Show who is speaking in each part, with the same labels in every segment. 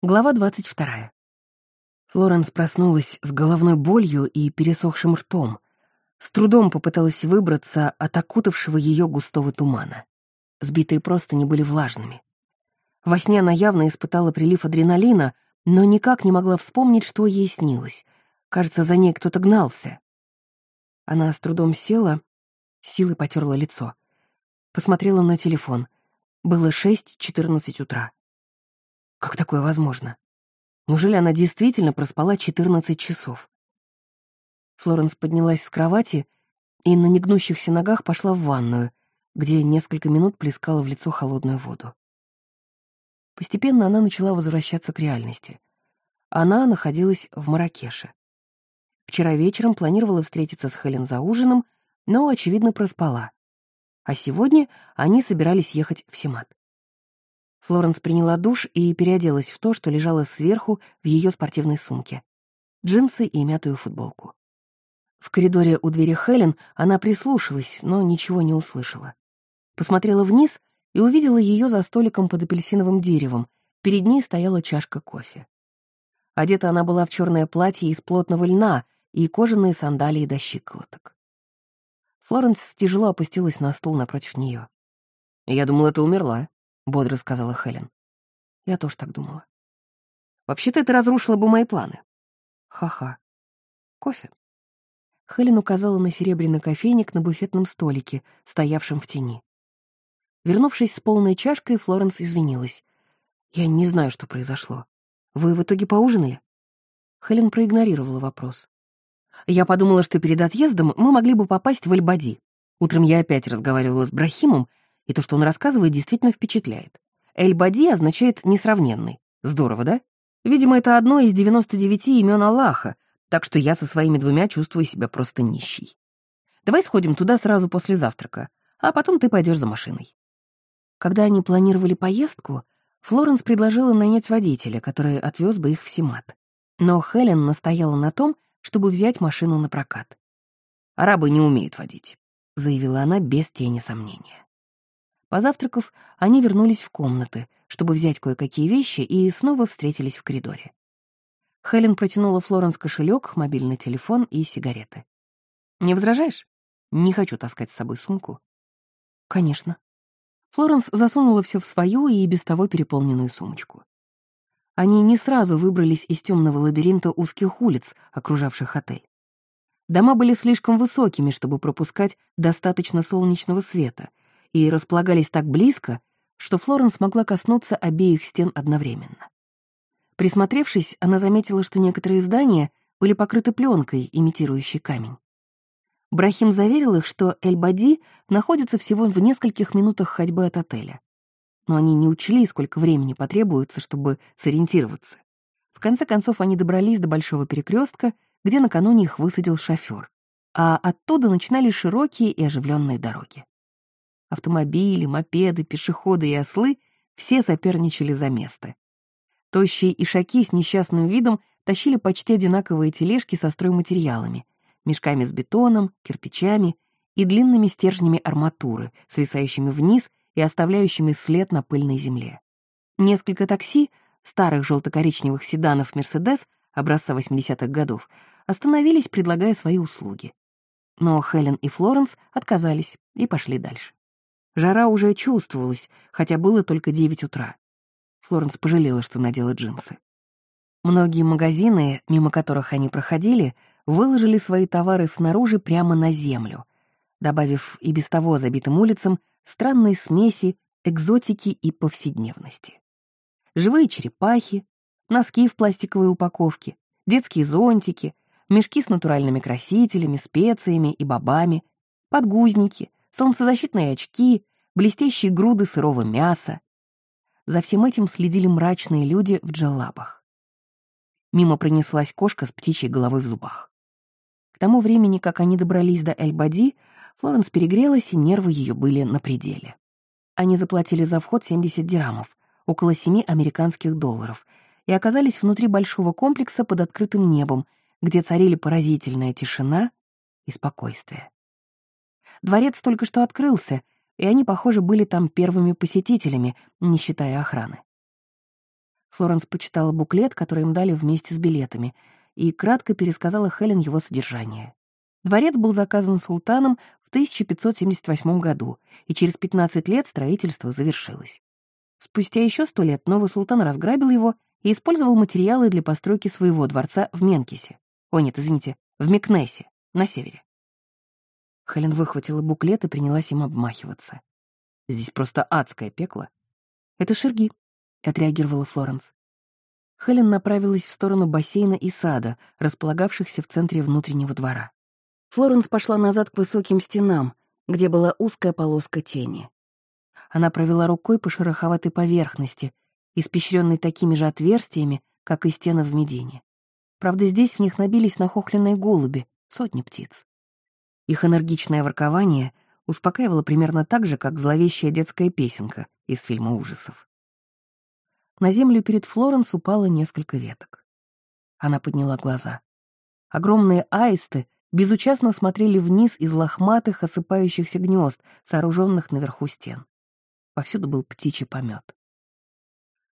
Speaker 1: Глава 22. Флоренс проснулась с головной болью и пересохшим ртом. С трудом попыталась выбраться от окутавшего ее густого тумана. Сбитые простыни были влажными. Во сне она явно испытала прилив адреналина, но никак не могла вспомнить, что ей снилось. Кажется, за ней кто-то гнался. Она с трудом села, силой потерла лицо. Посмотрела на телефон. Было 6.14 утра. Как такое возможно? Неужели она действительно проспала 14 часов? Флоренс поднялась с кровати и на негнущихся ногах пошла в ванную, где несколько минут плескала в лицо холодную воду. Постепенно она начала возвращаться к реальности. Она находилась в Маракеше. Вчера вечером планировала встретиться с Хелен за ужином, но, очевидно, проспала. А сегодня они собирались ехать в Семат. Флоренс приняла душ и переоделась в то, что лежало сверху в ее спортивной сумке. Джинсы и мятую футболку. В коридоре у двери Хелен она прислушалась, но ничего не услышала. Посмотрела вниз и увидела ее за столиком под апельсиновым деревом. Перед ней стояла чашка кофе. Одета она была в черное платье из плотного льна и кожаные сандалии до щиколоток. Флоренс тяжело опустилась на стул напротив нее. «Я думала, ты умерла», бодро сказала Хелен. Я тоже так думала. Вообще-то это разрушило бы мои планы. Ха-ха. Кофе. Хелен указала на серебряный кофейник на буфетном столике, стоявшем в тени. Вернувшись с полной чашкой, Флоренс извинилась. «Я не знаю, что произошло. Вы в итоге поужинали?» Хелен проигнорировала вопрос. «Я подумала, что перед отъездом мы могли бы попасть в Альбади. Утром я опять разговаривала с Брахимом, и то, что он рассказывает, действительно впечатляет. Эль-Бади означает «несравненный». Здорово, да? Видимо, это одно из 99 имен Аллаха, так что я со своими двумя чувствую себя просто нищей. Давай сходим туда сразу после завтрака, а потом ты пойдешь за машиной. Когда они планировали поездку, Флоренс предложила нанять водителя, который отвез бы их в Симат. Но Хелен настояла на том, чтобы взять машину на прокат. «Арабы не умеют водить», — заявила она без тени сомнения. Позавтракав, они вернулись в комнаты, чтобы взять кое-какие вещи, и снова встретились в коридоре. Хелен протянула Флоренс кошелек, мобильный телефон и сигареты. «Не возражаешь? Не хочу таскать с собой сумку». «Конечно». Флоренс засунула все в свою и без того переполненную сумочку. Они не сразу выбрались из темного лабиринта узких улиц, окружавших отель. Дома были слишком высокими, чтобы пропускать достаточно солнечного света, и располагались так близко, что Флоренс могла коснуться обеих стен одновременно. Присмотревшись, она заметила, что некоторые здания были покрыты пленкой, имитирующей камень. Брахим заверил их, что Эль-Бади находится всего в нескольких минутах ходьбы от отеля. Но они не учли, сколько времени потребуется, чтобы сориентироваться. В конце концов, они добрались до большого перекрестка, где накануне их высадил шофер, а оттуда начинались широкие и оживленные дороги. Автомобили, мопеды, пешеходы и ослы все соперничали за место. Тощие ишаки с несчастным видом тащили почти одинаковые тележки со стройматериалами, мешками с бетоном, кирпичами и длинными стержнями арматуры, свисающими вниз и оставляющими след на пыльной земле. Несколько такси, старых желто-коричневых седанов «Мерседес» образца 80-х годов, остановились, предлагая свои услуги. Но Хелен и Флоренс отказались и пошли дальше. Жара уже чувствовалась, хотя было только девять утра. Флоренс пожалела, что надела джинсы. Многие магазины, мимо которых они проходили, выложили свои товары снаружи прямо на землю, добавив и без того забитым улицам странные смеси экзотики и повседневности. Живые черепахи, носки в пластиковой упаковке, детские зонтики, мешки с натуральными красителями, специями и бобами, подгузники, солнцезащитные очки, блестящие груды сырого мяса. За всем этим следили мрачные люди в джаллабах. Мимо пронеслась кошка с птичьей головой в зубах. К тому времени, как они добрались до Эль-Бади, Флоренс перегрелась, и нервы ее были на пределе. Они заплатили за вход 70 дирамов, около 7 американских долларов, и оказались внутри большого комплекса под открытым небом, где царили поразительная тишина и спокойствие. Дворец только что открылся, и они, похоже, были там первыми посетителями, не считая охраны. Флоренс почитала буклет, который им дали вместе с билетами, и кратко пересказала Хелен его содержание. Дворец был заказан султаном в 1578 году, и через 15 лет строительство завершилось. Спустя еще сто лет новый султан разграбил его и использовал материалы для постройки своего дворца в Менкисе. О нет, извините, в Мекнесе, на севере. Хелен выхватила буклет и принялась им обмахиваться. Здесь просто адское пекло. Это шерги, — отреагировала Флоренс. Хелен направилась в сторону бассейна и сада, располагавшихся в центре внутреннего двора. Флоренс пошла назад к высоким стенам, где была узкая полоска тени. Она провела рукой по шероховатой поверхности, испещренной такими же отверстиями, как и стены в Медине. Правда, здесь в них набились нахохленные голуби, сотни птиц. Их энергичное воркование успокаивало примерно так же, как зловещая детская песенка из фильма ужасов. На землю перед Флоренс упало несколько веток. Она подняла глаза. Огромные аисты безучастно смотрели вниз из лохматых, осыпающихся гнезд, сооруженных наверху стен. Повсюду был птичий помет.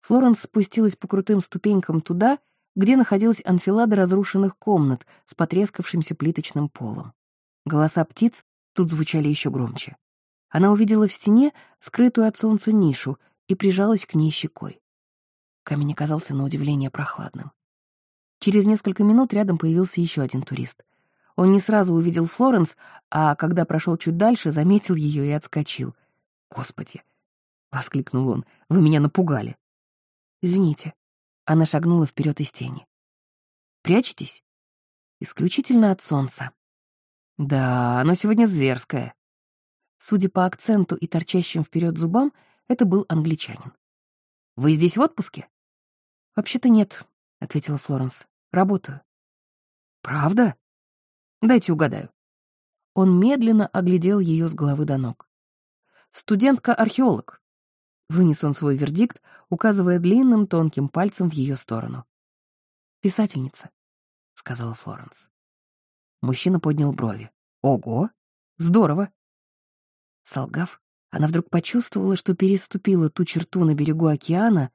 Speaker 1: Флоренс спустилась по крутым ступенькам туда, где находилась анфилада разрушенных комнат с потрескавшимся плиточным полом. Голоса птиц тут звучали еще громче. Она увидела в стене скрытую от солнца нишу и прижалась к ней щекой. Камень оказался на удивление прохладным. Через несколько минут рядом появился еще один турист. Он не сразу увидел Флоренс, а когда прошел чуть дальше, заметил ее и отскочил. «Господи!» — воскликнул он. «Вы меня напугали!» «Извините». Она шагнула вперед из тени. «Прячетесь?» «Исключительно от солнца», да, оно сегодня зверское. Судя по акценту и торчащим вперед зубам, это был англичанин. Вы здесь в отпуске? Вообще-то нет, ответила Флоренс. Работаю. Правда? Дайте угадаю. Он медленно оглядел ее с головы до ног. Студентка-археолог. Вынес он свой вердикт, указывая длинным тонким пальцем в ее сторону. «Писательница», — сказала Флоренс. Мужчина поднял брови. «Ого! Здорово!» Солгав, она вдруг почувствовала, что переступила ту черту на берегу океана,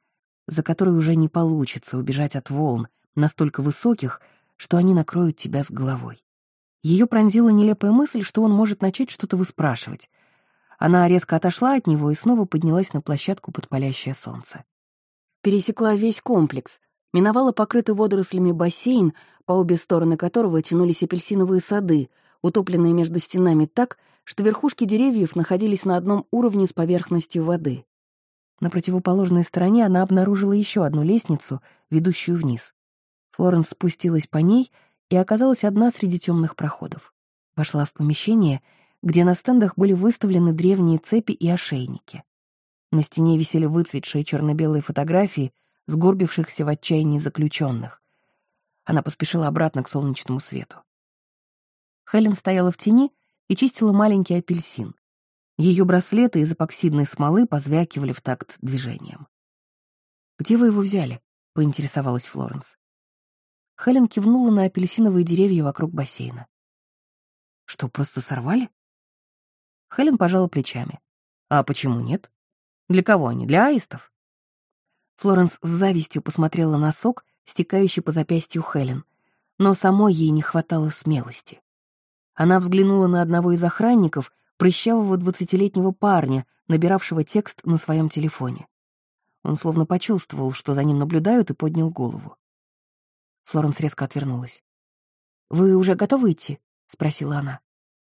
Speaker 1: за которой уже не получится убежать от волн, настолько высоких, что они накроют тебя с головой. Ее пронзила нелепая мысль, что он может начать что-то выспрашивать. Она резко отошла от него и снова поднялась на площадку под палящее солнце. Пересекла весь комплекс, миновала покрытый водорослями бассейн, по обе стороны которого тянулись апельсиновые сады, утопленные между стенами так, что верхушки деревьев находились на одном уровне с поверхностью воды. На противоположной стороне она обнаружила еще одну лестницу, ведущую вниз. Флоренс спустилась по ней и оказалась одна среди темных проходов. Вошла в помещение, где на стендах были выставлены древние цепи и ошейники. На стене висели выцветшие черно-белые фотографии — сгорбившихся в отчаянии заключенных. Она поспешила обратно к солнечному свету. Хелен стояла в тени и чистила маленький апельсин. Ее браслеты из эпоксидной смолы позвякивали в такт движением. «Где вы его взяли?» — поинтересовалась Флоренс. Хелен кивнула на апельсиновые деревья вокруг бассейна. «Что, просто сорвали?» Хелен пожала плечами. «А почему нет? Для кого они? Для аистов?» Флоренс с завистью посмотрела на сок, стекающий по запястью Хелен, но самой ей не хватало смелости. Она взглянула на одного из охранников, прыщавого двадцатилетнего парня, набиравшего текст на своем телефоне. Он словно почувствовал, что за ним наблюдают, и поднял голову. Флоренс резко отвернулась. «Вы уже готовы идти?» — спросила она.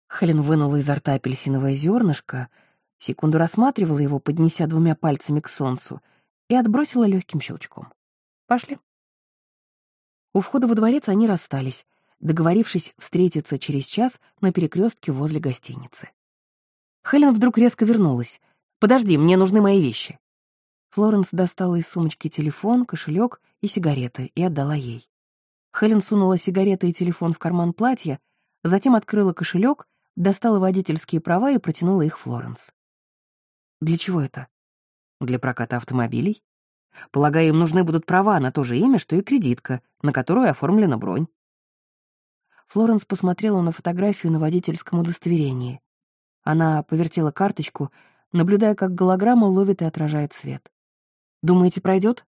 Speaker 1: Хелен вынула изо рта апельсиновое зернышко, секунду рассматривала его, поднеся двумя пальцами к солнцу — и отбросила легким щелчком. «Пошли». У входа во дворец они расстались, договорившись встретиться через час на перекрестке возле гостиницы. Хелен вдруг резко вернулась. «Подожди, мне нужны мои вещи». Флоренс достала из сумочки телефон, кошелек и сигареты и отдала ей. Хелен сунула сигареты и телефон в карман платья, затем открыла кошелек, достала водительские права и протянула их Флоренс. «Для чего это?» Для проката автомобилей? Полагаю, им нужны будут права на то же имя, что и кредитка, на которую оформлена бронь. Флоренс посмотрела на фотографию на водительском удостоверении. Она повертела карточку, наблюдая, как голограмма ловит и отражает свет. «Думаете, пройдет?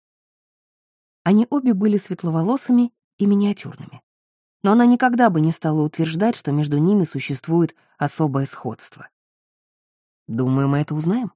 Speaker 1: Они обе были светловолосыми и миниатюрными. Но она никогда бы не стала утверждать, что между ними существует особое сходство. «Думаю, мы это узнаем»,